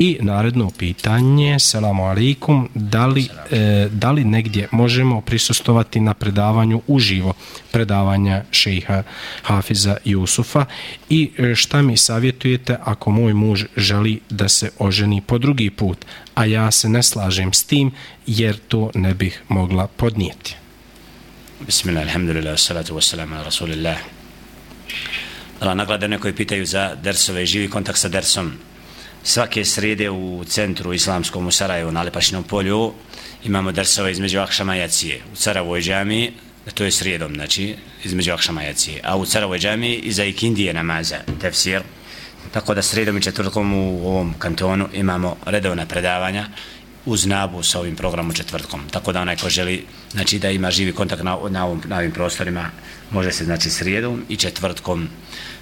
I naredno pitanje, selamu alaikum, da li, e, da li negdje možemo prisustovati na predavanju uživo predavanja šeha Hafiza Jusufa i e, šta mi savjetujete ako moj muž želi da se oženi po drugi put, a ja se ne slažem s tim jer to ne bih mogla podnijeti. Bismillah, alhamdulillah, salatu wassalamu ala rasulillah. Allah naglada nekoj pitaju za dersove i živi kontakt sa dersom svake srede u centru islamskom u Sarajevu na Lepašinom polju imamo drsove između Akšama i Jacije u Caravoj džami to je srijedom znači između Akšama i Jacije a u Caravoj džami iza Ikindije namaza tefsir. Tako da sredom i četvrtkom u ovom kantonu imamo redovna predavanja uz nabu sa ovim programom četvrtkom. Tako da onaj ko želi znači, da ima živi kontakt na, na, ovom, na ovim prostorima, može se znači srijedom i četvrtkom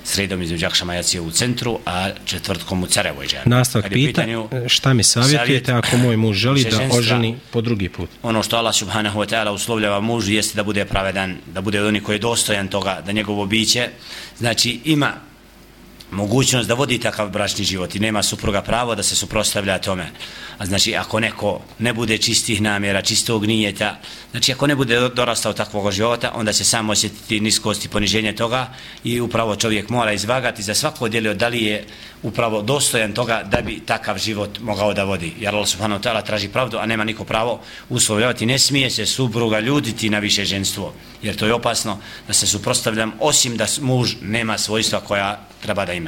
sredom između Akšama Jacije u centru, a četvrtkom u Carevoj džami. Nastavak pita, pitanju, šta mi savjetujete savjet, ako moj muž želi da oženi po drugi put? Ono što Allah subhanahu wa ta'ala uslovljava mužu jeste da bude pravedan, da bude od onih koji je dostojan toga, da njegovo biće, znači ima mogućnost da vodi takav bračni život i nema supruga pravo da se suprostavlja tome. A znači, ako neko ne bude čistih namjera, čistog nijeta, znači, ako ne bude dorastao takvog života, onda će samo osjetiti niskost i poniženje toga i upravo čovjek mora izvagati za svako djelio da li je upravo dostojan toga da bi takav život mogao da vodi. Jer Allah subhanahu ta'ala traži pravdu, a nema niko pravo uslovljavati. Ne smije se supruga ljuditi na više ženstvo, jer to je opasno da se suprostavljam, osim da muž nema svojstva koja treba da ima.